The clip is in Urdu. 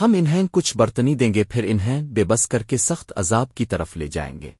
ہم انہیں کچھ برتنی دیں گے، پھر انہیں بے بس کر کے سخت عذاب کی طرف لے جائیں گے۔